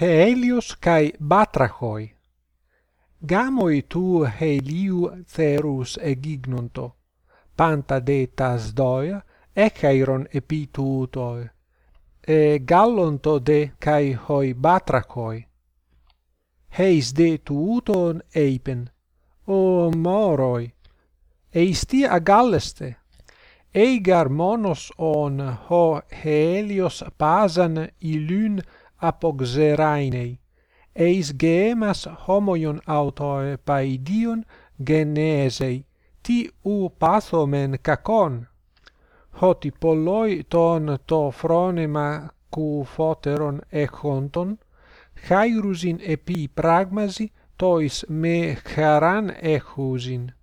Helios kai Batrachoi. Gamoi tu heliu Therus egignonto panta detas doia echairon epitutoi. E gallonto de kai hoi batrachoi. Heis de tuuton eipen. O moroi eisti agalleste. Eigar monos on ho helios pasan ilun apoxerainei, eis geemas homoion autoe paidion genesei, ti u pathomen cacon. Hoti polloi ton to phronema cu foteron echonton, chairusin epi pragmasi tois me charan έχουζιν.